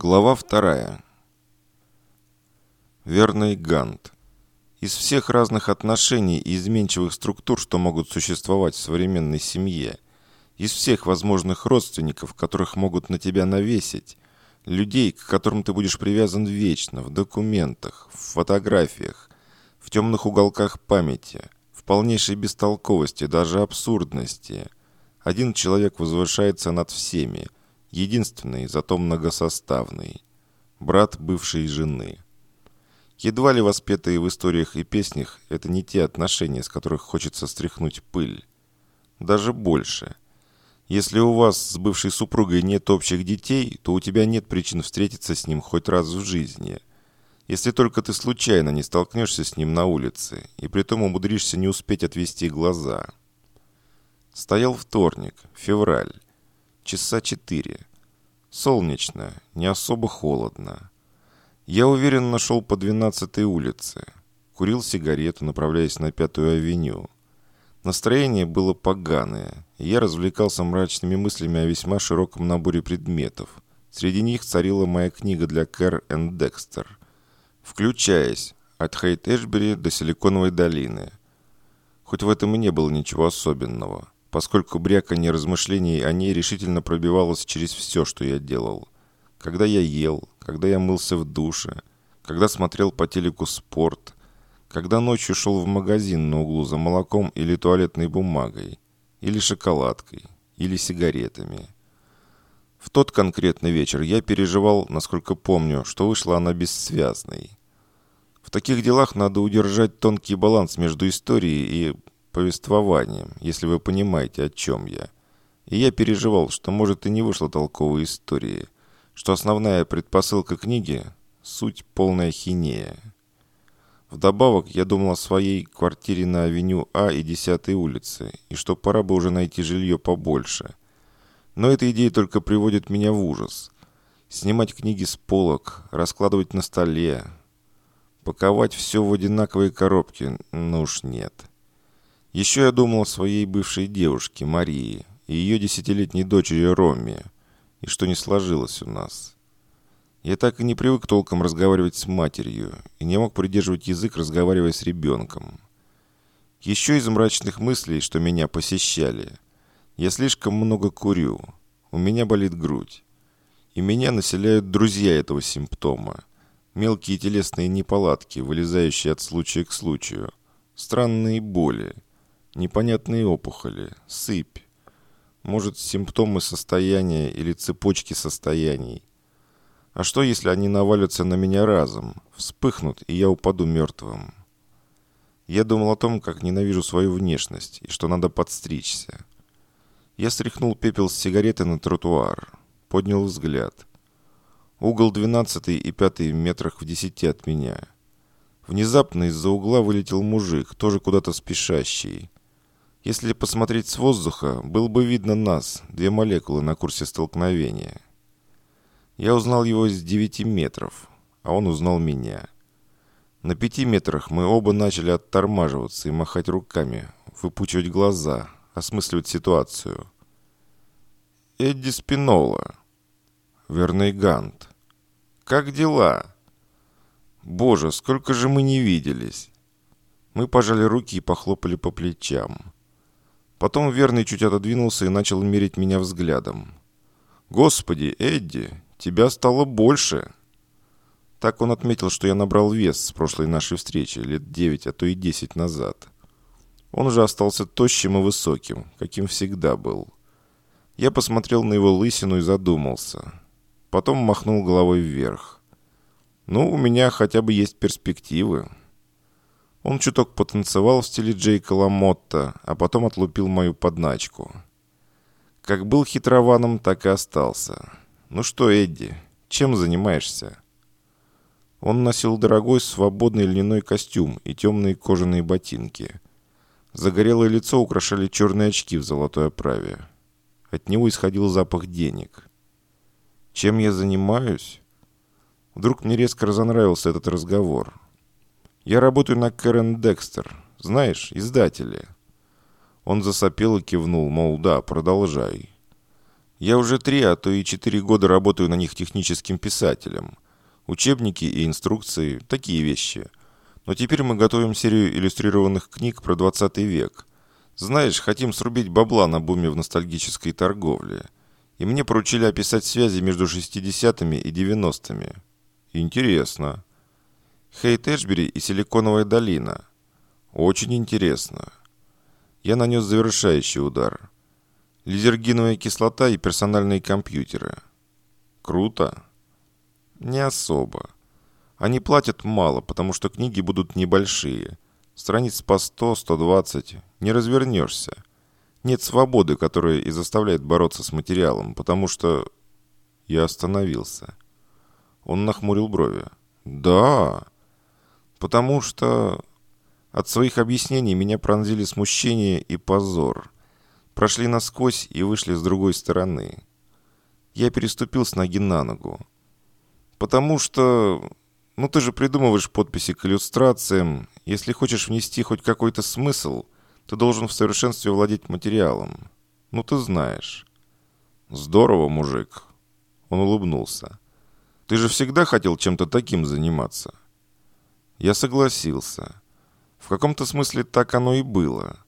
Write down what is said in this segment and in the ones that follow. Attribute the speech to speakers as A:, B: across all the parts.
A: Глава вторая. Верный Гант. Из всех разных отношений и изменчивых структур, что могут существовать в современной семье, из всех возможных родственников, которых могут на тебя навесить, людей, к которым ты будешь привязан вечно, в документах, в фотографиях, в темных уголках памяти, в полнейшей бестолковости, даже абсурдности. Один человек возвышается над всеми – единственный, зато многосоставный, брат бывшей жены. Едва ли воспетые в историях и песнях это не те отношения, с которых хочется стряхнуть пыль. Даже больше. Если у вас с бывшей супругой нет общих детей, то у тебя нет причин встретиться с ним хоть раз в жизни. Если только ты случайно не столкнешься с ним на улице, и притом умудришься не успеть отвести глаза. Стоял вторник, февраль часа четыре. Солнечно, не особо холодно. Я уверенно шел по 12-й улице. Курил сигарету, направляясь на Пятую авеню. Настроение было поганое, и я развлекался мрачными мыслями о весьма широком наборе предметов. Среди них царила моя книга для Кэр энд Декстер, включаясь от Хейт-Эшбери до Силиконовой долины. Хоть в этом и не было ничего особенного – поскольку бряканье размышлений о ней решительно пробивалось через все, что я делал. Когда я ел, когда я мылся в душе, когда смотрел по телеку спорт, когда ночью шел в магазин на углу за молоком или туалетной бумагой, или шоколадкой, или сигаретами. В тот конкретный вечер я переживал, насколько помню, что вышла она бессвязной. В таких делах надо удержать тонкий баланс между историей и повествованием, если вы понимаете, о чем я. И я переживал, что может и не вышло толковой истории, что основная предпосылка книги – суть полная хинея. Вдобавок, я думал о своей квартире на авеню А и 10 улице, и что пора бы уже найти жилье побольше. Но эта идея только приводит меня в ужас. Снимать книги с полок, раскладывать на столе, паковать все в одинаковые коробки, ну уж нет. Еще я думал о своей бывшей девушке Марии и ее десятилетней дочери Роме, и что не сложилось у нас. Я так и не привык толком разговаривать с матерью и не мог придерживать язык, разговаривая с ребенком. Еще из мрачных мыслей, что меня посещали. Я слишком много курю, у меня болит грудь. И меня населяют друзья этого симптома. Мелкие телесные неполадки, вылезающие от случая к случаю. Странные боли – Непонятные опухоли, сыпь. Может, симптомы состояния или цепочки состояний. А что, если они навалятся на меня разом, вспыхнут, и я упаду мертвым? Я думал о том, как ненавижу свою внешность, и что надо подстричься. Я стряхнул пепел с сигареты на тротуар, поднял взгляд. Угол 12 и 5 метрах в десяти от меня. Внезапно из-за угла вылетел мужик, тоже куда-то спешащий. Если посмотреть с воздуха, было бы видно нас, две молекулы на курсе столкновения. Я узнал его с 9 метров, а он узнал меня. На пяти метрах мы оба начали оттормаживаться и махать руками, выпучивать глаза, осмысливать ситуацию. Эдди Спинола. Верный Гант. Как дела? Боже, сколько же мы не виделись. Мы пожали руки и похлопали по плечам. Потом верный чуть отодвинулся и начал мерить меня взглядом. «Господи, Эдди, тебя стало больше!» Так он отметил, что я набрал вес с прошлой нашей встречи, лет девять, а то и десять назад. Он уже остался тощим и высоким, каким всегда был. Я посмотрел на его лысину и задумался. Потом махнул головой вверх. «Ну, у меня хотя бы есть перспективы». Он чуток потанцевал в стиле Джейка Ламотта, а потом отлупил мою подначку. Как был хитрованом, так и остался. «Ну что, Эдди, чем занимаешься?» Он носил дорогой свободный льняной костюм и темные кожаные ботинки. Загорелое лицо украшали черные очки в золотой оправе. От него исходил запах денег. «Чем я занимаюсь?» Вдруг мне резко разонравился этот разговор. Я работаю на Кэрен Декстер. Знаешь, издатели». Он засопел и кивнул, мол, да, продолжай. Я уже три, а то и четыре года работаю на них техническим писателем. Учебники и инструкции, такие вещи. Но теперь мы готовим серию иллюстрированных книг про 20 век. Знаешь, хотим срубить бабла на буме в ностальгической торговле. И мне поручили описать связи между 60-ми и 90-ми. Интересно. Хейт Эшбери и Силиконовая долина. Очень интересно. Я нанес завершающий удар. Лизергиновая кислота и персональные компьютеры. Круто? Не особо. Они платят мало, потому что книги будут небольшие. Страниц по 100, 120. Не развернешься. Нет свободы, которая и заставляет бороться с материалом, потому что... Я остановился. Он нахмурил брови. «Да, потому что...» От своих объяснений меня пронзили смущение и позор прошли насквозь и вышли с другой стороны. Я переступил с ноги на ногу. Потому что... Ну ты же придумываешь подписи к иллюстрациям. Если хочешь внести хоть какой-то смысл, ты должен в совершенстве владеть материалом. Ну ты знаешь. Здорово, мужик. Он улыбнулся. Ты же всегда хотел чем-то таким заниматься. Я согласился. В каком-то смысле так оно и было.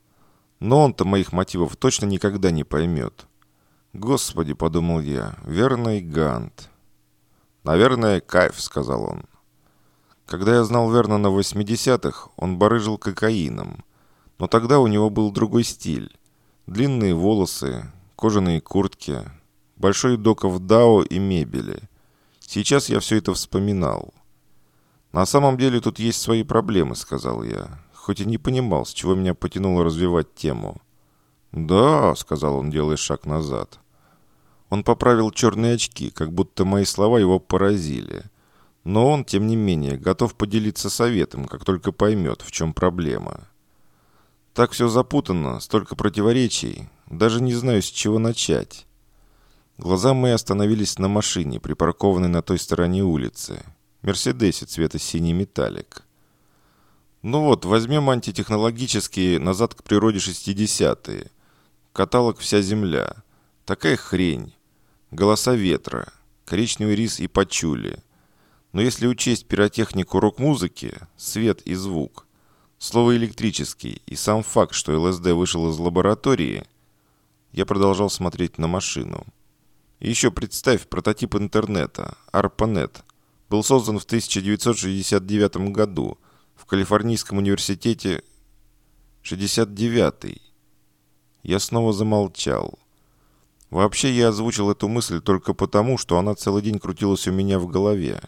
A: Но он-то моих мотивов точно никогда не поймет. «Господи», — подумал я, — «верный Гант». «Наверное, кайф», — сказал он. Когда я знал Вернона в 80-х, он барыжил кокаином. Но тогда у него был другой стиль. Длинные волосы, кожаные куртки, большой доков дао и мебели. Сейчас я все это вспоминал. «На самом деле тут есть свои проблемы», — сказал я хоть и не понимал, с чего меня потянуло развивать тему. «Да», — сказал он, делая шаг назад. Он поправил черные очки, как будто мои слова его поразили. Но он, тем не менее, готов поделиться советом, как только поймет, в чем проблема. Так все запутано, столько противоречий, даже не знаю, с чего начать. Глаза мои остановились на машине, припаркованной на той стороне улицы. Мерседесе цвета синий металлик. Ну вот, возьмем антитехнологические «Назад к природе 60-е». Каталог «Вся земля». Такая хрень. Голоса ветра. Коричневый рис и пачули. Но если учесть пиротехнику рок-музыки, свет и звук, слово «электрический» и сам факт, что ЛСД вышел из лаборатории, я продолжал смотреть на машину. И еще представь прототип интернета, ARPANET, был создан в 1969 году – в Калифорнийском университете 69-й. Я снова замолчал. Вообще я озвучил эту мысль только потому, что она целый день крутилась у меня в голове.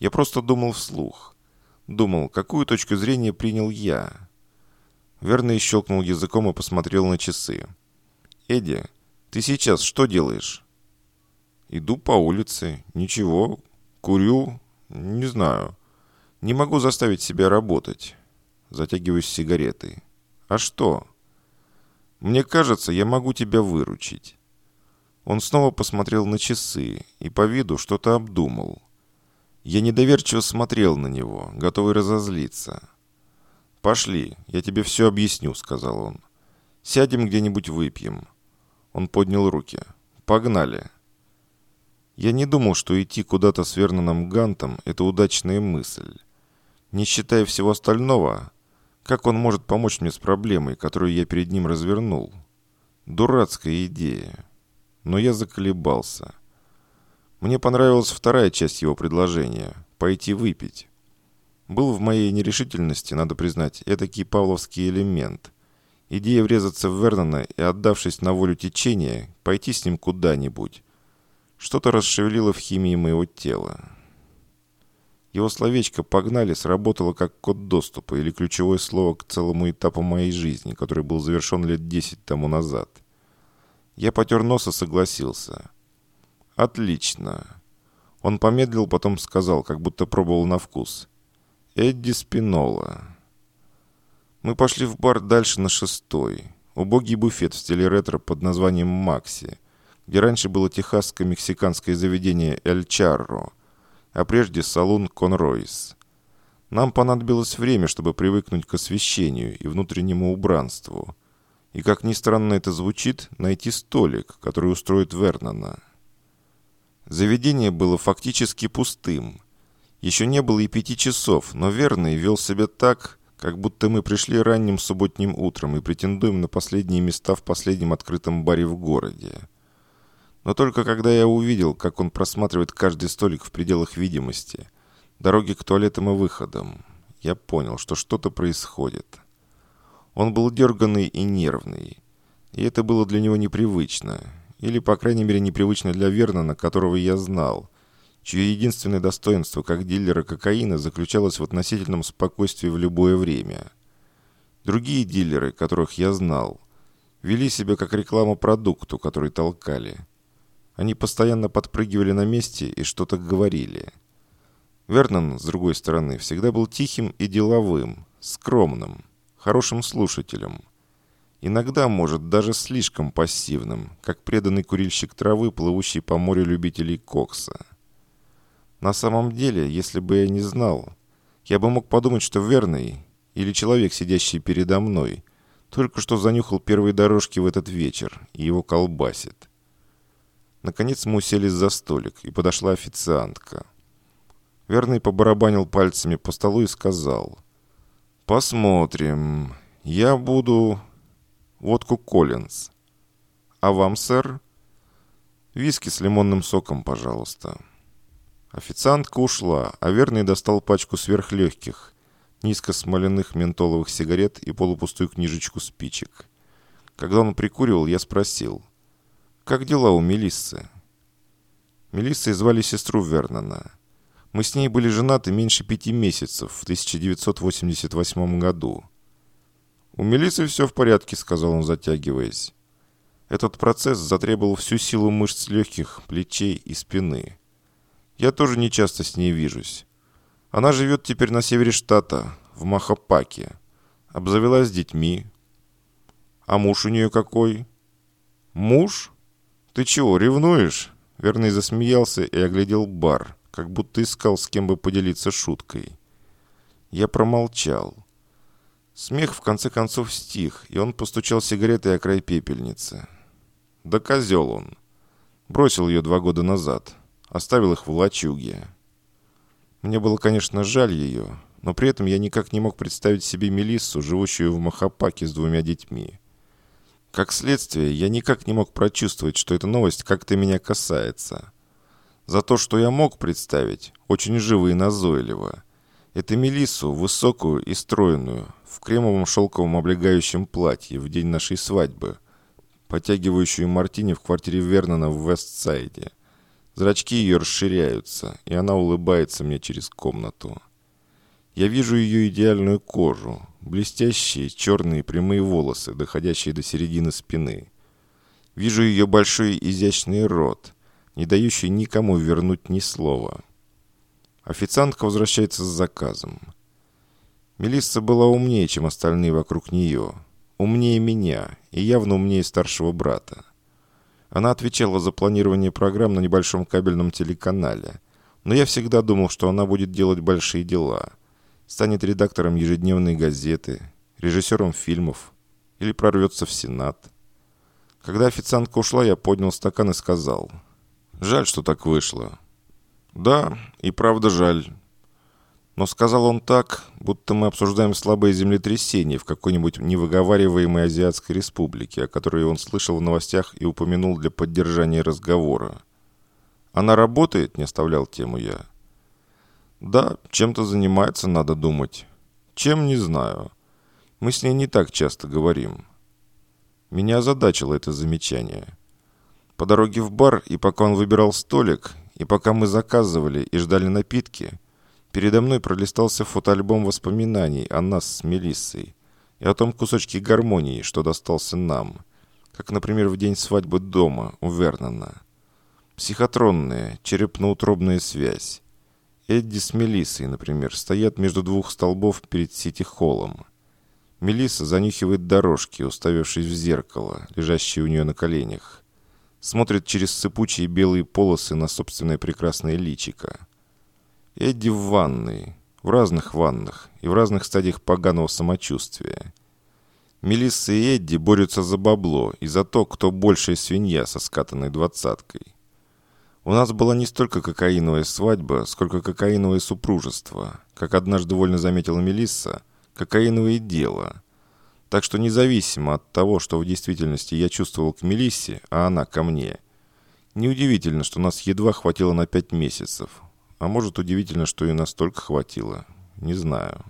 A: Я просто думал вслух. Думал, какую точку зрения принял я. Верно щелкнул языком и посмотрел на часы. «Эдди, ты сейчас что делаешь?» «Иду по улице. Ничего. Курю. Не знаю. Не могу заставить себя работать. Затягиваюсь сигаретой. А что? Мне кажется, я могу тебя выручить. Он снова посмотрел на часы и по виду что-то обдумал. Я недоверчиво смотрел на него, готовый разозлиться. «Пошли, я тебе все объясню», — сказал он. «Сядем где-нибудь выпьем». Он поднял руки. «Погнали». Я не думал, что идти куда-то с Верноном Гантом – это удачная мысль. Не считая всего остального, как он может помочь мне с проблемой, которую я перед ним развернул? Дурацкая идея. Но я заколебался. Мне понравилась вторая часть его предложения – пойти выпить. Был в моей нерешительности, надо признать, этакий павловский элемент. Идея врезаться в Вернона и, отдавшись на волю течения, пойти с ним куда-нибудь. Что-то расшевелило в химии моего тела. Его словечко «погнали» сработало как код доступа или ключевое слово к целому этапу моей жизни, который был завершен лет десять тому назад. Я потер нос и согласился. «Отлично». Он помедлил, потом сказал, как будто пробовал на вкус. «Эдди Спинола». Мы пошли в бар дальше на шестой. Убогий буфет в стиле ретро под названием «Макси», где раньше было техасское мексиканское заведение «Эль Чарро», а прежде салон Конройс. Нам понадобилось время, чтобы привыкнуть к освещению и внутреннему убранству. И, как ни странно это звучит, найти столик, который устроит Вернона. Заведение было фактически пустым. Еще не было и пяти часов, но Верный вел себя так, как будто мы пришли ранним субботним утром и претендуем на последние места в последнем открытом баре в городе. Но только когда я увидел, как он просматривает каждый столик в пределах видимости, дороги к туалетам и выходам, я понял, что что-то происходит. Он был дерганный и нервный, и это было для него непривычно, или, по крайней мере, непривычно для Вернона, которого я знал, чье единственное достоинство как дилера кокаина заключалось в относительном спокойствии в любое время. Другие дилеры, которых я знал, вели себя как реклама продукту, который толкали – они постоянно подпрыгивали на месте и что-то говорили. Вернон, с другой стороны, всегда был тихим и деловым, скромным, хорошим слушателем. Иногда, может, даже слишком пассивным, как преданный курильщик травы, плывущий по морю любителей кокса. На самом деле, если бы я не знал, я бы мог подумать, что Верный, или человек, сидящий передо мной, только что занюхал первые дорожки в этот вечер и его колбасит. Наконец мы уселись за столик, и подошла официантка. Верный побарабанил пальцами по столу и сказал. «Посмотрим. Я буду... водку Коллинз. А вам, сэр?» «Виски с лимонным соком, пожалуйста». Официантка ушла, а Верный достал пачку сверхлегких, низко смоленных ментоловых сигарет и полупустую книжечку спичек. Когда он прикуривал, я спросил – «Как дела у Мелиссы?» Мелиссой звали сестру Вернона. Мы с ней были женаты меньше пяти месяцев в 1988 году. «У Мелиссы все в порядке», — сказал он, затягиваясь. Этот процесс затребовал всю силу мышц легких, плечей и спины. Я тоже не часто с ней вижусь. Она живет теперь на севере штата, в Махапаке. Обзавелась детьми. А муж у нее какой? Муж? «Ты чего, ревнуешь?» Верный засмеялся и оглядел бар, как будто искал, с кем бы поделиться шуткой. Я промолчал. Смех в конце концов стих, и он постучал сигаретой о край пепельницы. Да козел он. Бросил ее два года назад. Оставил их в лачуге. Мне было, конечно, жаль ее, но при этом я никак не мог представить себе Мелиссу, живущую в Махапаке с двумя детьми. Как следствие, я никак не мог прочувствовать, что эта новость как-то меня касается. За то, что я мог представить, очень живо и назойливо. Это Мелиссу, высокую и стройную, в кремовом шелковом облегающем платье в день нашей свадьбы, потягивающую мартини в квартире Вернона в Вестсайде. Зрачки ее расширяются, и она улыбается мне через комнату. Я вижу ее идеальную кожу, блестящие черные прямые волосы, доходящие до середины спины. Вижу ее большой изящный рот, не дающий никому вернуть ни слова. Официантка возвращается с заказом. Мелисса была умнее, чем остальные вокруг нее. Умнее меня и явно умнее старшего брата. Она отвечала за планирование программ на небольшом кабельном телеканале, но я всегда думал, что она будет делать большие дела – станет редактором ежедневной газеты, режиссером фильмов или прорвется в Сенат. Когда официантка ушла, я поднял стакан и сказал, «Жаль, что так вышло». «Да, и правда жаль». Но сказал он так, будто мы обсуждаем слабое землетрясение в какой-нибудь невыговариваемой Азиатской республике, о которой он слышал в новостях и упомянул для поддержания разговора. «Она работает?» – не оставлял тему я. Да, чем-то занимается, надо думать. Чем, не знаю. Мы с ней не так часто говорим. Меня озадачило это замечание. По дороге в бар, и пока он выбирал столик, и пока мы заказывали и ждали напитки, передо мной пролистался фотоальбом воспоминаний о нас с Мелиссой и о том кусочке гармонии, что достался нам, как, например, в день свадьбы дома у Вернона. Психотронная, черепно-утробная связь, Эдди с Мелиссой, например, стоят между двух столбов перед Сити-холлом. Мелисса занюхивает дорожки, уставившись в зеркало, лежащее у нее на коленях. Смотрит через сыпучие белые полосы на собственное прекрасное личико. Эдди в ванной, в разных ваннах и в разных стадиях поганого самочувствия. Мелисса и Эдди борются за бабло и за то, кто большая свинья со скатанной двадцаткой. У нас была не столько кокаиновая свадьба, сколько кокаиновое супружество. Как однажды вольно заметила Мелисса, кокаиновое дело. Так что независимо от того, что в действительности я чувствовал к Мелиссе, а она ко мне, неудивительно, что нас едва хватило на пять месяцев. А может, удивительно, что и настолько хватило. Не знаю.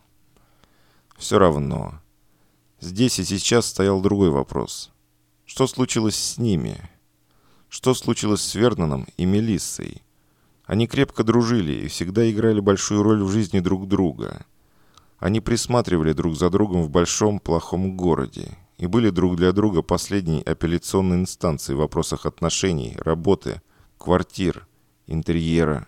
A: Все равно. Здесь и сейчас стоял другой вопрос. Что случилось с ними? Что случилось с Верноном и Мелиссой? Они крепко дружили и всегда играли большую роль в жизни друг друга. Они присматривали друг за другом в большом плохом городе и были друг для друга последней апелляционной инстанцией в вопросах отношений, работы, квартир, интерьера.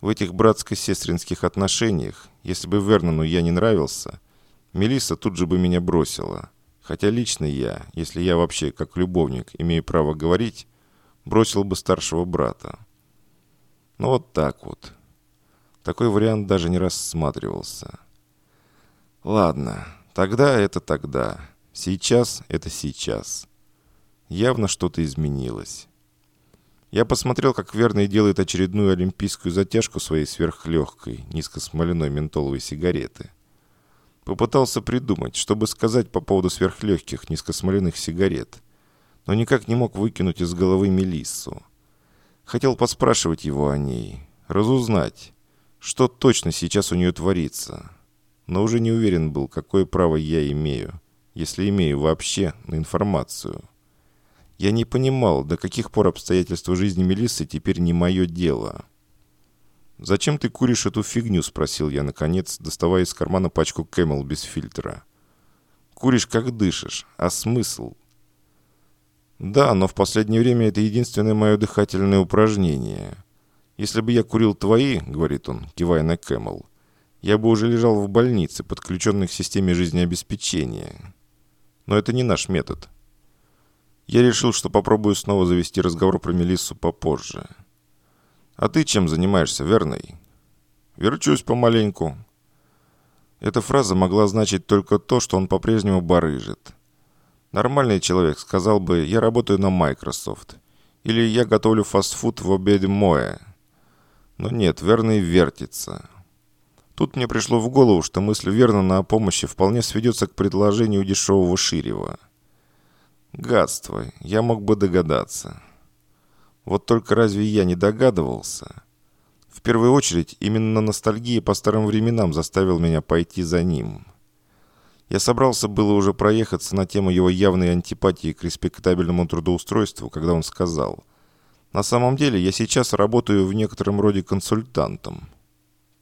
A: В этих братско-сестринских отношениях, если бы Вернону я не нравился, Мелисса тут же бы меня бросила. Хотя лично я, если я вообще как любовник имею право говорить, бросил бы старшего брата. Ну вот так вот. Такой вариант даже не рассматривался. Ладно, тогда это тогда. Сейчас это сейчас. Явно что-то изменилось. Я посмотрел, как Верный делает очередную олимпийскую затяжку своей сверхлегкой, низкосмоляной ментоловой сигареты. Попытался придумать, чтобы сказать по поводу сверхлегких низкосмоляных сигарет, но никак не мог выкинуть из головы Мелиссу. Хотел поспрашивать его о ней, разузнать, что точно сейчас у нее творится, но уже не уверен был, какое право я имею, если имею вообще, на информацию. Я не понимал, до каких пор обстоятельства жизни Мелиссы теперь не мое дело. «Зачем ты куришь эту фигню?» – спросил я, наконец, доставая из кармана пачку Camel без фильтра. «Куришь, как дышишь. А смысл?» «Да, но в последнее время это единственное мое дыхательное упражнение. Если бы я курил твои, — говорит он, кивая на Camel, — я бы уже лежал в больнице, подключенной к системе жизнеобеспечения. Но это не наш метод. Я решил, что попробую снова завести разговор про Мелиссу попозже». «А ты чем занимаешься, верный?» «Верчусь помаленьку». Эта фраза могла значить только то, что он по-прежнему барыжит. Нормальный человек сказал бы «я работаю на Microsoft» или «я готовлю фастфуд в обеде Моя». Но нет, верный вертится. Тут мне пришло в голову, что мысль Вернона о помощи вполне сведется к предложению дешевого Ширева. Гадство, я мог бы догадаться. Вот только разве я не догадывался? В первую очередь, именно ностальгия по старым временам заставил меня пойти за ним. Я собрался было уже проехаться на тему его явной антипатии к респектабельному трудоустройству, когда он сказал, «На самом деле я сейчас работаю в некотором роде консультантом».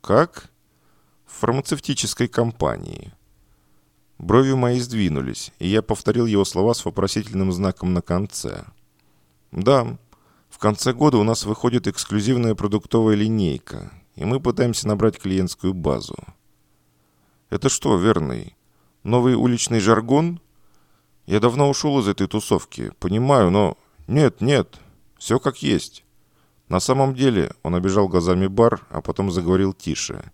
A: «Как?» «В фармацевтической компании». Брови мои сдвинулись, и я повторил его слова с вопросительным знаком на конце. «Да, в конце года у нас выходит эксклюзивная продуктовая линейка, и мы пытаемся набрать клиентскую базу. Это что, верный? Новый уличный жаргон? Я давно ушел из этой тусовки, понимаю, но... Нет, нет, все как есть. На самом деле он обижал глазами бар, а потом заговорил тише.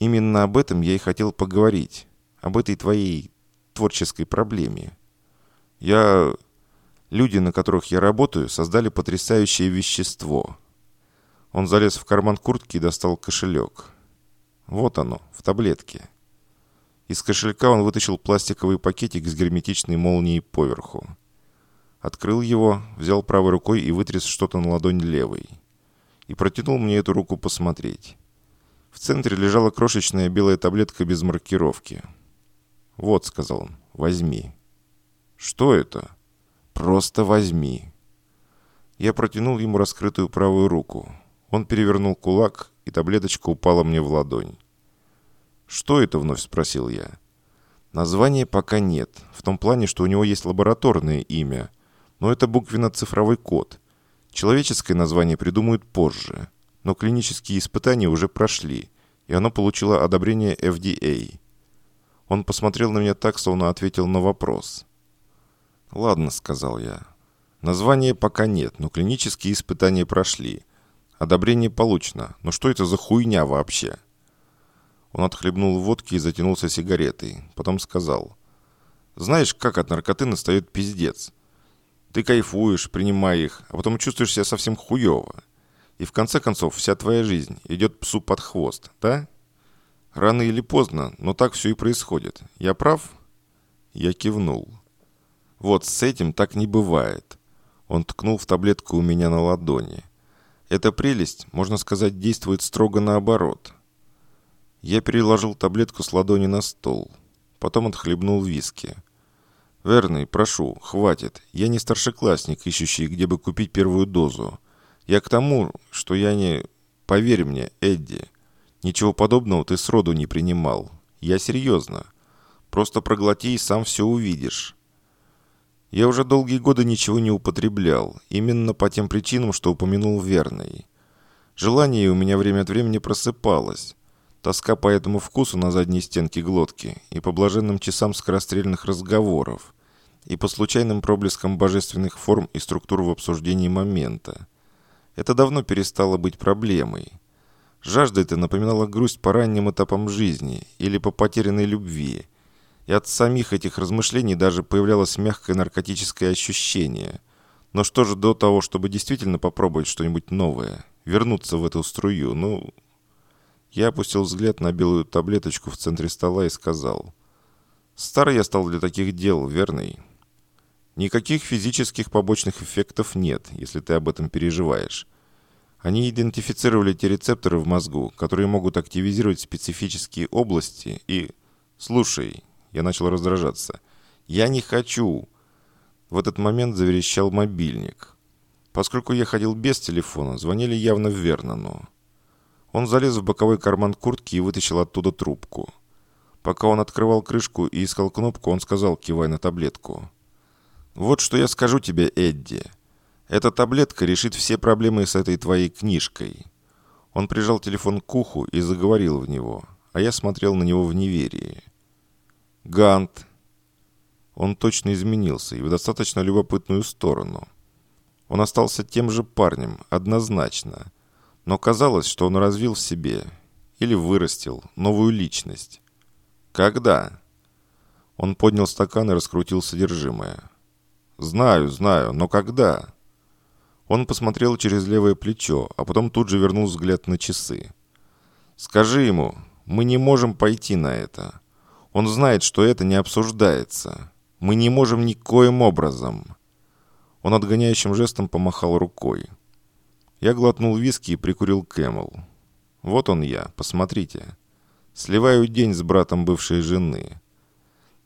A: Именно об этом я и хотел поговорить. Об этой твоей творческой проблеме. Я... Люди, на которых я работаю, создали потрясающее вещество. Он залез в карман куртки и достал кошелек. Вот оно, в таблетке. Из кошелька он вытащил пластиковый пакетик с герметичной молнией поверху. Открыл его, взял правой рукой и вытряс что-то на ладонь левой. И протянул мне эту руку посмотреть. В центре лежала крошечная белая таблетка без маркировки. «Вот», — сказал он, — «возьми». «Что это?» «Просто возьми». Я протянул ему раскрытую правую руку. Он перевернул кулак, и таблеточка упала мне в ладонь. «Что это?» – вновь спросил я. Названия пока нет, в том плане, что у него есть лабораторное имя, но это буквенно-цифровой код. Человеческое название придумают позже, но клинические испытания уже прошли, и оно получило одобрение FDA. Он посмотрел на меня так, словно ответил на вопрос. «Ладно», — сказал я. «Названия пока нет, но клинические испытания прошли. Одобрение получено. Но что это за хуйня вообще?» Он отхлебнул водки и затянулся сигаретой. Потом сказал. Знаешь, как от наркоты настает пиздец. Ты кайфуешь, принимая их, а потом чувствуешь себя совсем хуево. И в конце концов вся твоя жизнь идет псу под хвост, да? Рано или поздно, но так все и происходит. Я прав? Я кивнул. Вот с этим так не бывает. Он ткнул в таблетку у меня на ладони. Эта прелесть, можно сказать, действует строго наоборот. Я переложил таблетку с ладони на стол. Потом отхлебнул виски. «Верный, прошу, хватит. Я не старшеклассник, ищущий, где бы купить первую дозу. Я к тому, что я не... Поверь мне, Эдди, ничего подобного ты сроду не принимал. Я серьезно. Просто проглоти и сам все увидишь. Я уже долгие годы ничего не употреблял, именно по тем причинам, что упомянул Верный. Желание у меня время от времени просыпалось. Тоска по этому вкусу на задней стенке глотки и по блаженным часам скорострельных разговоров, и по случайным проблескам божественных форм и структур в обсуждении момента. Это давно перестало быть проблемой. Жажда эта напоминала грусть по ранним этапам жизни или по потерянной любви – и от самих этих размышлений даже появлялось мягкое наркотическое ощущение. Но что же до того, чтобы действительно попробовать что-нибудь новое? Вернуться в эту струю? Ну... Я опустил взгляд на белую таблеточку в центре стола и сказал. «Старый я стал для таких дел, верный?» Никаких физических побочных эффектов нет, если ты об этом переживаешь. Они идентифицировали те рецепторы в мозгу, которые могут активизировать специфические области и... Слушай, я начал раздражаться. «Я не хочу!» В этот момент заверещал мобильник. Поскольку я ходил без телефона, звонили явно Вернону. Он залез в боковой карман куртки и вытащил оттуда трубку. Пока он открывал крышку и искал кнопку, он сказал, кивая на таблетку. «Вот что я скажу тебе, Эдди. Эта таблетка решит все проблемы с этой твоей книжкой». Он прижал телефон к уху и заговорил в него, а я смотрел на него в неверии. Гант. Он точно изменился и в достаточно любопытную сторону. Он остался тем же парнем, однозначно. Но казалось, что он развил в себе или вырастил новую личность. Когда? Он поднял стакан и раскрутил содержимое. «Знаю, знаю, но когда?» Он посмотрел через левое плечо, а потом тут же вернул взгляд на часы. «Скажи ему, мы не можем пойти на это. Он знает, что это не обсуждается. Мы не можем никоим образом. Он отгоняющим жестом помахал рукой. Я глотнул виски и прикурил Camel. Вот он я, посмотрите. Сливаю день с братом бывшей жены.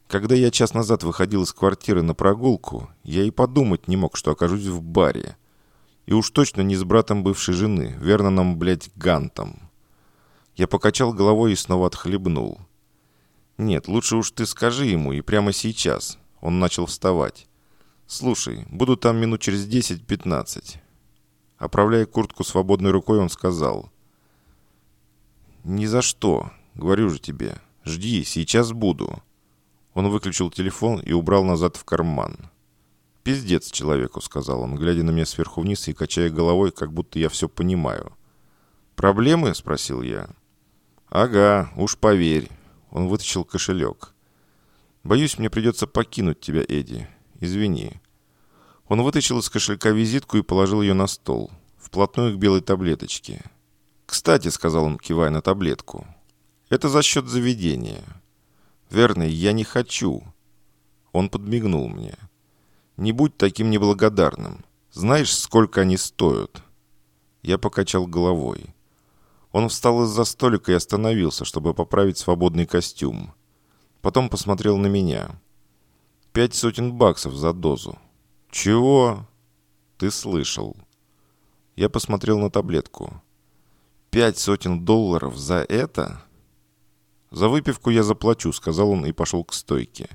A: Когда я час назад выходил из квартиры на прогулку, я и подумать не мог, что окажусь в баре. И уж точно не с братом бывшей жены, верно нам, блядь, Гантом. Я покачал головой и снова отхлебнул. «Нет, лучше уж ты скажи ему, и прямо сейчас». Он начал вставать. «Слушай, буду там минут через 10-15». Оправляя куртку свободной рукой, он сказал. «Ни за что. Говорю же тебе. Жди, сейчас буду». Он выключил телефон и убрал назад в карман. «Пиздец человеку», — сказал он, глядя на меня сверху вниз и качая головой, как будто я все понимаю. «Проблемы?» — спросил я. «Ага, уж поверь. Он вытащил кошелек. «Боюсь, мне придется покинуть тебя, Эдди. Извини». Он вытащил из кошелька визитку и положил ее на стол, вплотную к белой таблеточке. «Кстати», — сказал он, кивая на таблетку, — «это за счет заведения». «Верный, я не хочу». Он подмигнул мне. «Не будь таким неблагодарным. Знаешь, сколько они стоят?» Я покачал головой. Он встал из-за столика и остановился, чтобы поправить свободный костюм. Потом посмотрел на меня. «Пять сотен баксов за дозу». «Чего?» «Ты слышал». Я посмотрел на таблетку. «Пять сотен долларов за это?» «За выпивку я заплачу», — сказал он и пошел к стойке.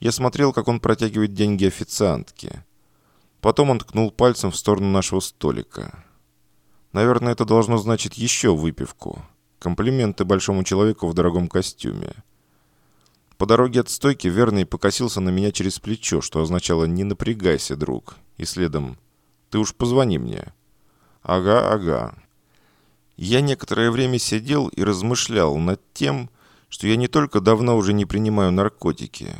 A: Я смотрел, как он протягивает деньги официантке. Потом он ткнул пальцем в сторону нашего столика. Наверное, это должно значить еще выпивку. Комплименты большому человеку в дорогом костюме. По дороге от стойки Верный покосился на меня через плечо, что означало «не напрягайся, друг». И следом «ты уж позвони мне». «Ага, ага». Я некоторое время сидел и размышлял над тем, что я не только давно уже не принимаю наркотики,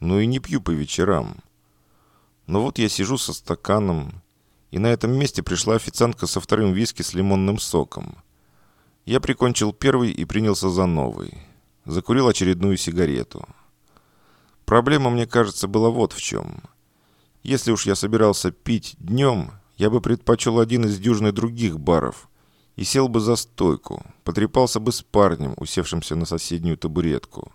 A: Ну и не пью по вечерам. Но вот я сижу со стаканом, и на этом месте пришла официантка со вторым виски с лимонным соком. Я прикончил первый и принялся за новый. Закурил очередную сигарету. Проблема, мне кажется, была вот в чем. Если уж я собирался пить днем, я бы предпочел один из дюжины других баров и сел бы за стойку, потрепался бы с парнем, усевшимся на соседнюю табуретку.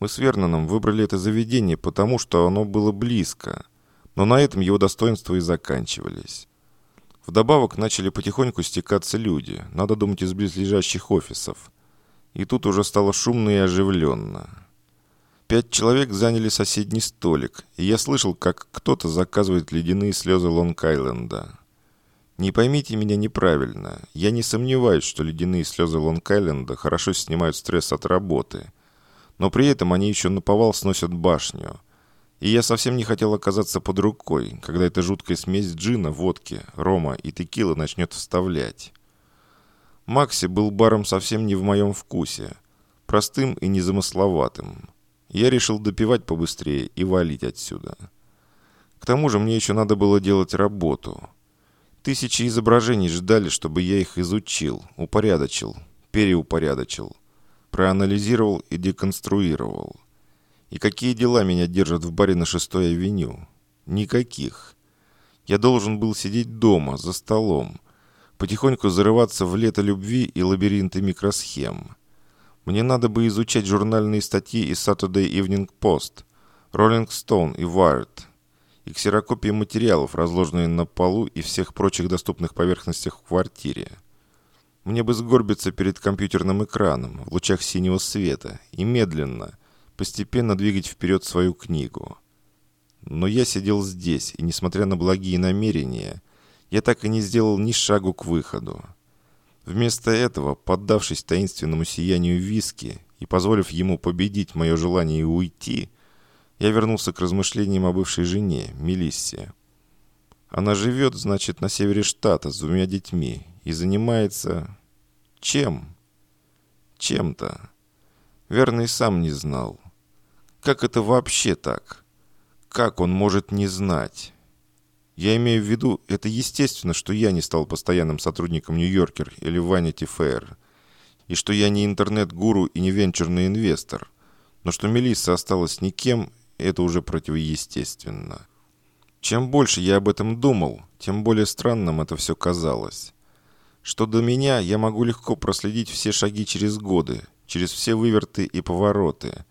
A: Мы с Верноном выбрали это заведение, потому что оно было близко, но на этом его достоинства и заканчивались. Вдобавок начали потихоньку стекаться люди, надо думать, из близлежащих офисов. И тут уже стало шумно и оживленно. Пять человек заняли соседний столик, и я слышал, как кто-то заказывает ледяные слезы Лонг-Айленда. Не поймите меня неправильно, я не сомневаюсь, что ледяные слезы Лонг-Айленда хорошо снимают стресс от работы – но при этом они еще наповал сносят башню. И я совсем не хотел оказаться под рукой, когда эта жуткая смесь джина, водки, рома и текила начнет вставлять. Макси был баром совсем не в моем вкусе, простым и незамысловатым. Я решил допивать побыстрее и валить отсюда. К тому же мне еще надо было делать работу. Тысячи изображений ждали, чтобы я их изучил, упорядочил, переупорядочил проанализировал и деконструировал. И какие дела меня держат в баре на шестой авеню? Никаких. Я должен был сидеть дома, за столом, потихоньку зарываться в лето любви и лабиринты микросхем. Мне надо бы изучать журнальные статьи из Saturday Evening Post, Rolling Stone и Wired, и ксерокопии материалов, разложенные на полу и всех прочих доступных поверхностях в квартире. Мне бы сгорбиться перед компьютерным экраном в лучах синего света и медленно, постепенно двигать вперед свою книгу. Но я сидел здесь, и несмотря на благие намерения, я так и не сделал ни шагу к выходу. Вместо этого, поддавшись таинственному сиянию виски и позволив ему победить мое желание уйти, я вернулся к размышлениям о бывшей жене, Мелиссе. Она живет, значит, на севере штата с двумя детьми и занимается... чем? Чем-то. Верно, и сам не знал. Как это вообще так? Как он может не знать? Я имею в виду, это естественно, что я не стал постоянным сотрудником Нью-Йоркер или Vanity Fair, и что я не интернет-гуру и не венчурный инвестор, но что Мелисса осталась никем, это уже противоестественно. Чем больше я об этом думал, тем более странным это все казалось. Что до меня, я могу легко проследить все шаги через годы, через все выверты и повороты,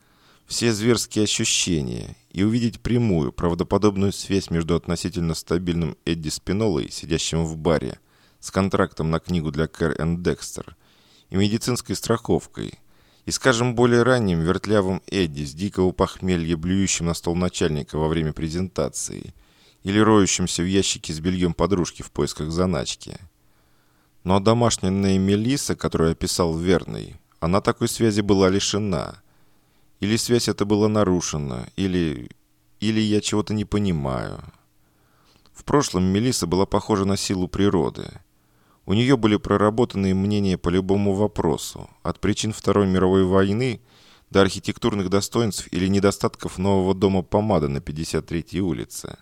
A: все зверские ощущения и увидеть прямую, правдоподобную связь между относительно стабильным Эдди Спинолой, сидящим в баре, с контрактом на книгу для Кэр энд Декстер, и медицинской страховкой, и, скажем, более ранним вертлявым Эдди с дикого похмелья, блюющим на стол начальника во время презентации – или роющимся в ящике с бельем подружки в поисках заначки. Но домашняя Мелисса, которую описал Верный, она такой связи была лишена. Или связь эта была нарушена, или... или я чего-то не понимаю. В прошлом Мелисса была похожа на силу природы. У нее были проработанные мнения по любому вопросу, от причин Второй мировой войны до архитектурных достоинств или недостатков нового дома помада на 53-й улице.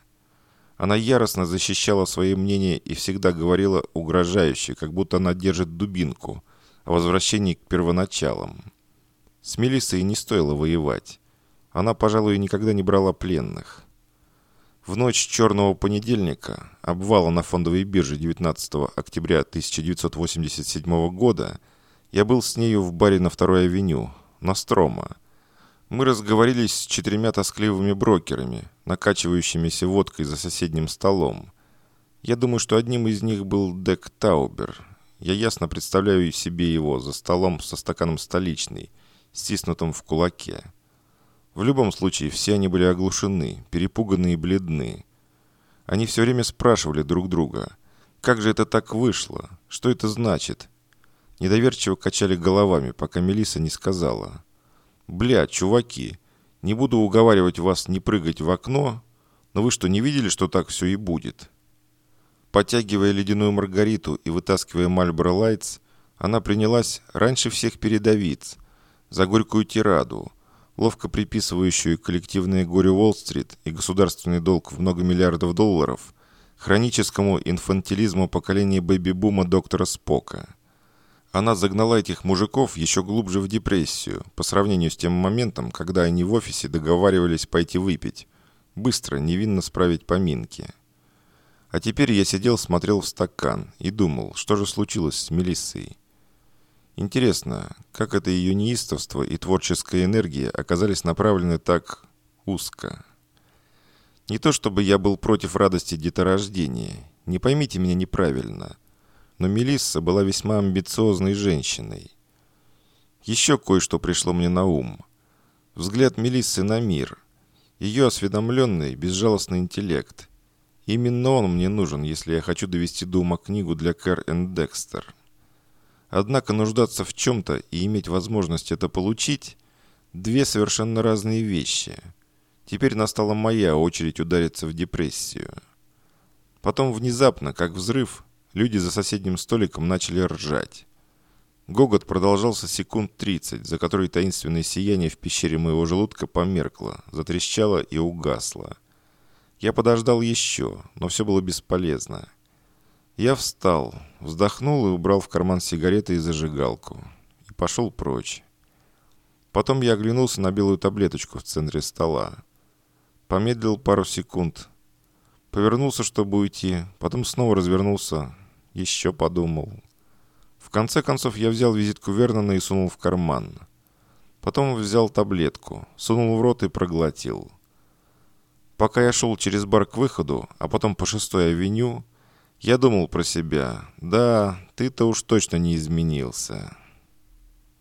A: Она яростно защищала свои мнения и всегда говорила угрожающе, как будто она держит дубинку, о возвращении к первоначалам. С Мелиссой не стоило воевать. Она, пожалуй, никогда не брала пленных. В ночь черного понедельника, обвала на фондовой бирже 19 октября 1987 года, я был с нею в баре на второй авеню, на Строма, мы разговорились с четырьмя тоскливыми брокерами, накачивающимися водкой за соседним столом. Я думаю, что одним из них был Дек Таубер. Я ясно представляю себе его за столом со стаканом столичный, стиснутым в кулаке. В любом случае, все они были оглушены, перепуганы и бледны. Они все время спрашивали друг друга, как же это так вышло, что это значит. Недоверчиво качали головами, пока Мелиса не сказала – «Бля, чуваки, не буду уговаривать вас не прыгать в окно, но вы что, не видели, что так все и будет?» Подтягивая ледяную маргариту и вытаскивая Мальборо Лайтс, она принялась раньше всех передавить за горькую тираду. ловко приписывающую коллективное горе Уолл-стрит и государственный долг в много миллиардов долларов, хроническому инфантилизму поколения бэби-бума доктора Спока. Она загнала этих мужиков еще глубже в депрессию, по сравнению с тем моментом, когда они в офисе договаривались пойти выпить, быстро, невинно справить поминки. А теперь я сидел, смотрел в стакан и думал, что же случилось с Мелиссой. Интересно, как это ее неистовство и творческая энергия оказались направлены так узко. Не то чтобы я был против радости деторождения, не поймите меня неправильно, но Мелисса была весьма амбициозной женщиной. Еще кое-что пришло мне на ум. Взгляд Мелиссы на мир, ее осведомленный, безжалостный интеллект. Именно он мне нужен, если я хочу довести до ума книгу для Кэр энд Декстер. Однако нуждаться в чем-то и иметь возможность это получить – две совершенно разные вещи. Теперь настала моя очередь удариться в депрессию. Потом внезапно, как взрыв, люди за соседним столиком начали ржать. Гогот продолжался секунд 30, за которые таинственное сияние в пещере моего желудка померкло, затрещало и угасло. Я подождал еще, но все было бесполезно. Я встал, вздохнул и убрал в карман сигареты и зажигалку. И пошел прочь. Потом я оглянулся на белую таблеточку в центре стола. Помедлил пару секунд. Повернулся, чтобы уйти. Потом снова развернулся. Еще подумал. В конце концов я взял визитку Вернона и сунул в карман. Потом взял таблетку, сунул в рот и проглотил. Пока я шел через бар к выходу, а потом по шестой авеню, я думал про себя, да, ты-то уж точно не изменился.